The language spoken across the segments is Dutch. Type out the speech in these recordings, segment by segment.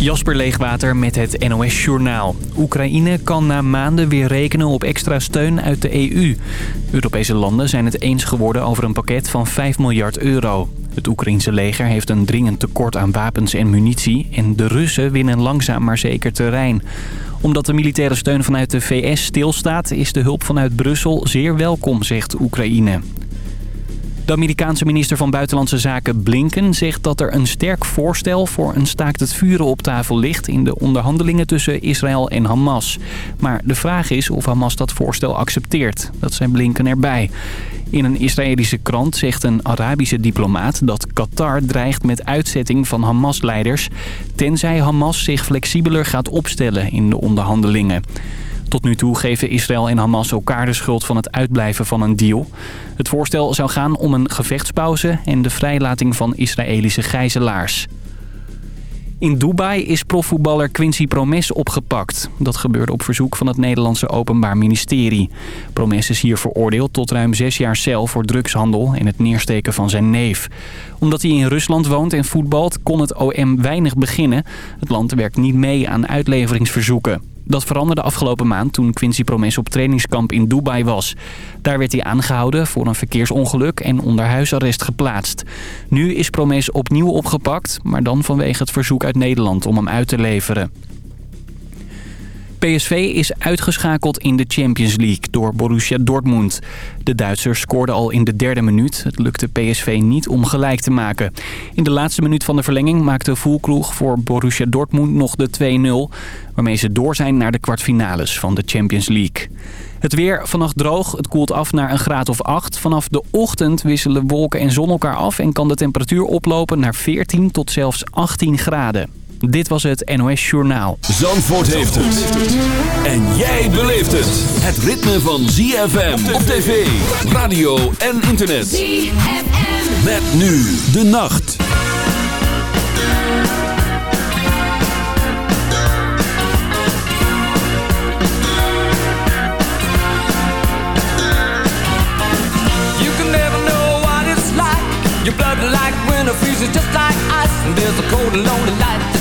Jasper Leegwater met het NOS Journaal. Oekraïne kan na maanden weer rekenen op extra steun uit de EU. Europese landen zijn het eens geworden over een pakket van 5 miljard euro. Het Oekraïense leger heeft een dringend tekort aan wapens en munitie... en de Russen winnen langzaam maar zeker terrein. Omdat de militaire steun vanuit de VS stilstaat... is de hulp vanuit Brussel zeer welkom, zegt Oekraïne. De Amerikaanse minister van Buitenlandse Zaken Blinken zegt dat er een sterk voorstel voor een staakt het vuren op tafel ligt in de onderhandelingen tussen Israël en Hamas. Maar de vraag is of Hamas dat voorstel accepteert. Dat zei Blinken erbij. In een Israëlische krant zegt een Arabische diplomaat dat Qatar dreigt met uitzetting van Hamas-leiders... tenzij Hamas zich flexibeler gaat opstellen in de onderhandelingen. Tot nu toe geven Israël en Hamas elkaar de schuld van het uitblijven van een deal. Het voorstel zou gaan om een gevechtspauze en de vrijlating van Israëlische gijzelaars. In Dubai is profvoetballer Quincy Promes opgepakt. Dat gebeurde op verzoek van het Nederlandse Openbaar Ministerie. Promes is hier veroordeeld tot ruim zes jaar cel voor drugshandel en het neersteken van zijn neef. Omdat hij in Rusland woont en voetbalt kon het OM weinig beginnen. Het land werkt niet mee aan uitleveringsverzoeken. Dat veranderde afgelopen maand toen Quincy Promes op trainingskamp in Dubai was. Daar werd hij aangehouden voor een verkeersongeluk en onder huisarrest geplaatst. Nu is Promes opnieuw opgepakt, maar dan vanwege het verzoek uit Nederland om hem uit te leveren. PSV is uitgeschakeld in de Champions League door Borussia Dortmund. De Duitsers scoorden al in de derde minuut. Het lukte PSV niet om gelijk te maken. In de laatste minuut van de verlenging maakte Voelkroeg voor Borussia Dortmund nog de 2-0... waarmee ze door zijn naar de kwartfinales van de Champions League. Het weer vannacht droog, het koelt af naar een graad of 8. Vanaf de ochtend wisselen wolken en zon elkaar af... en kan de temperatuur oplopen naar 14 tot zelfs 18 graden. Dit was het NOS Journaal. Zandvoort heeft het. En jij beleeft het. Het ritme van ZFM op tv, radio en internet. ZFM. Met nu de nacht. You can never know what it's like. Your blood like winter freezes just like ice. And there's a cold and lonely light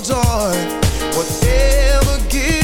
joy. Whatever gives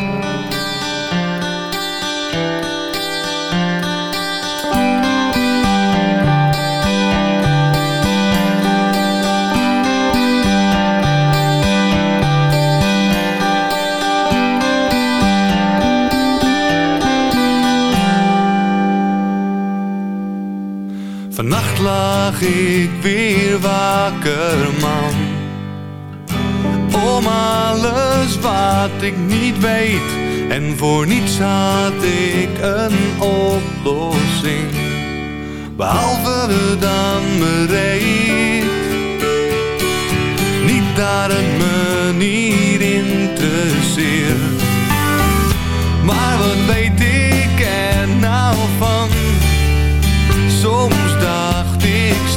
Ik weer wakker, man. Om alles wat ik niet weet. En voor niets had ik een oplossing. Behalve dan bereid. Niet het me niet interesseert. Maar wat weet ik er nou van? Soms ik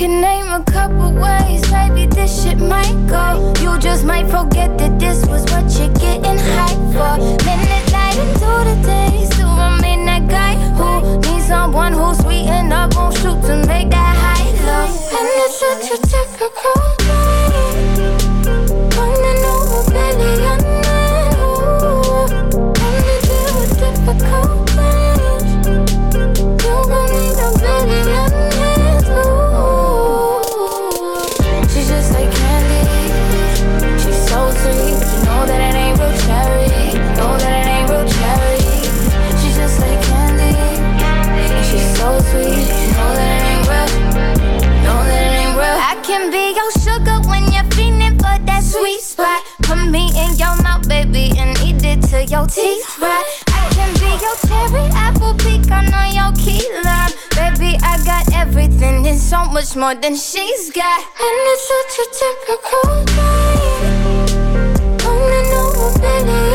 can name a couple ways. Maybe this shit might go. You just might forget that this was what you're getting hype for. Minute light into the day. Still I'm in that guy who Needs someone who's sweet enough Won't shoot to make that high low. And it's such a typical much more than she's got. And it's such a typical day. Coming over, baby.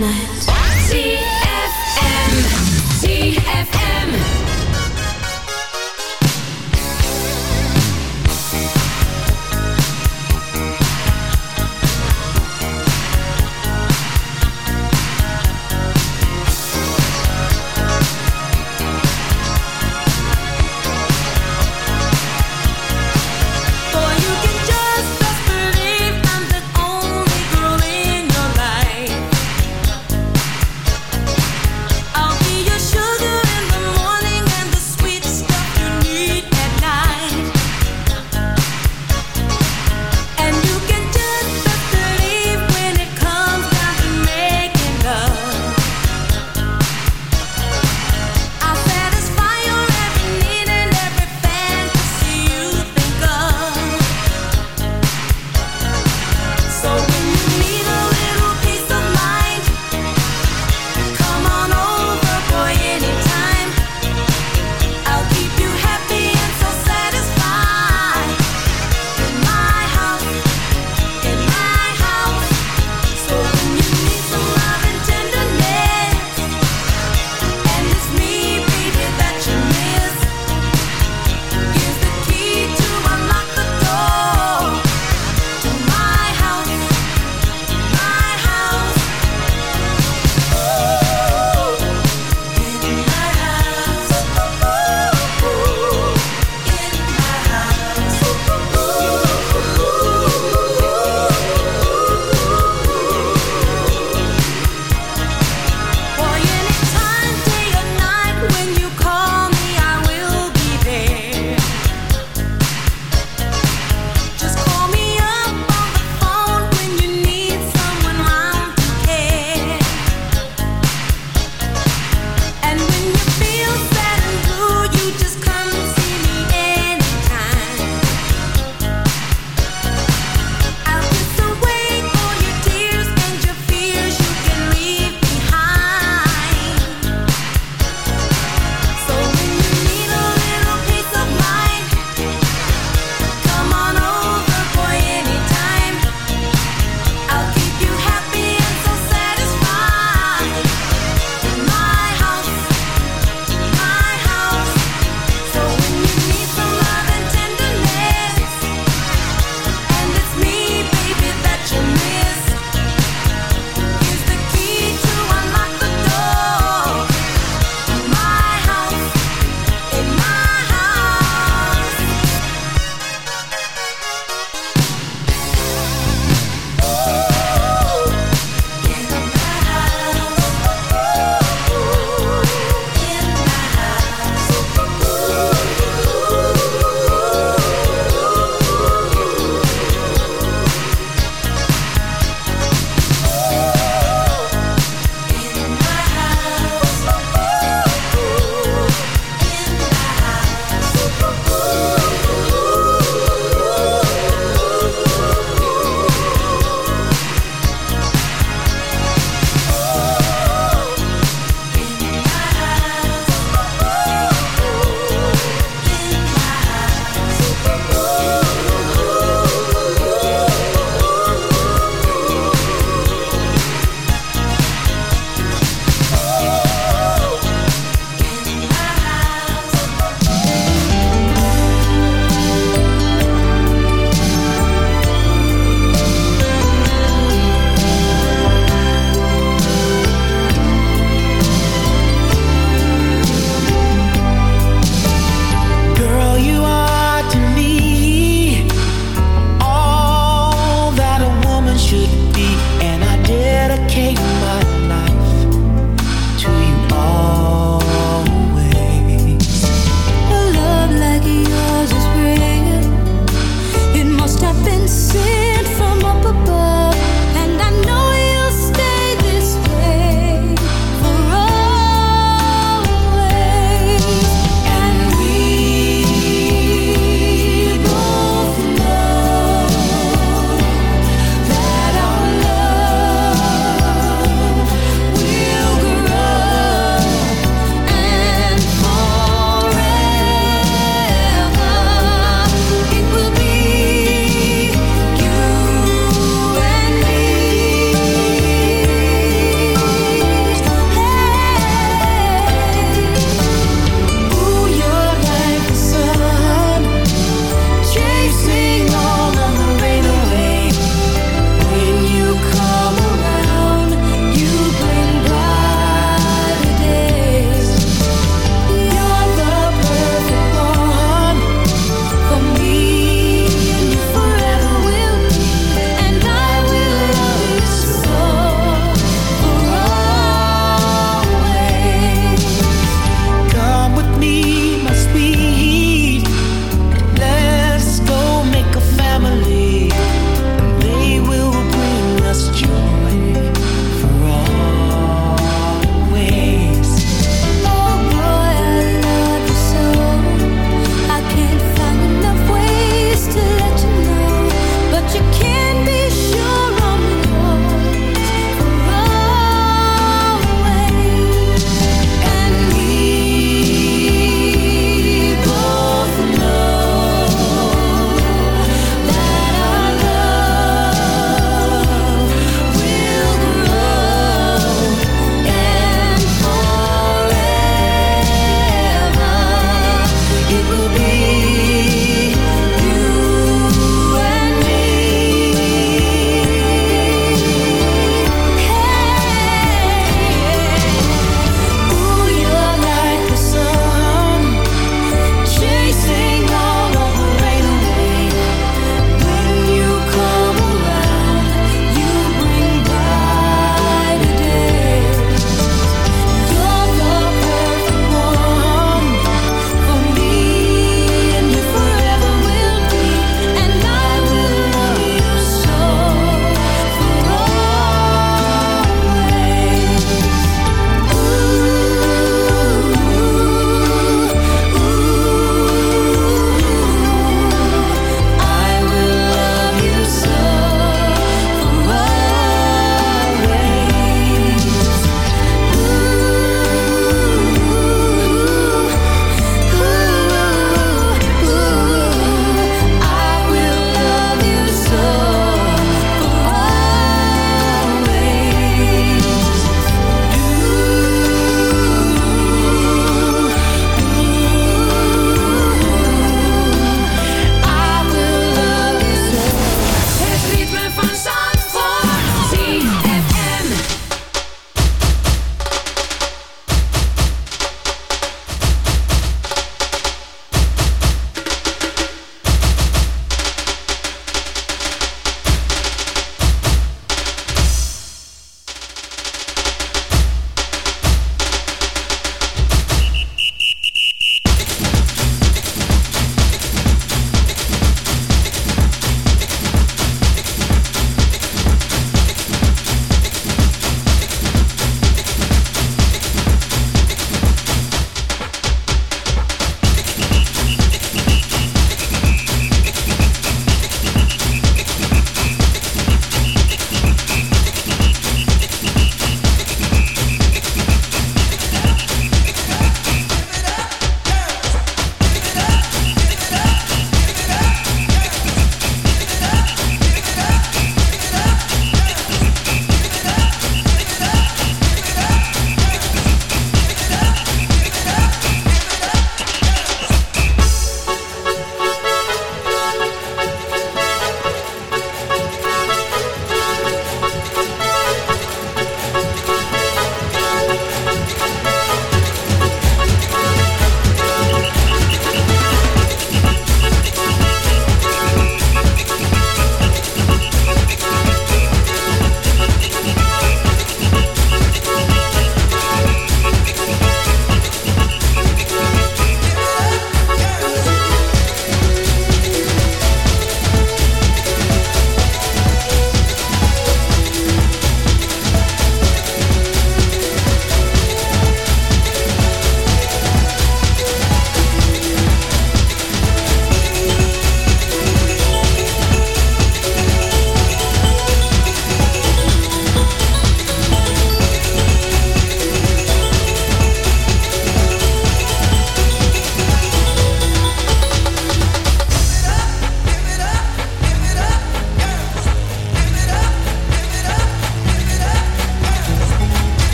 night.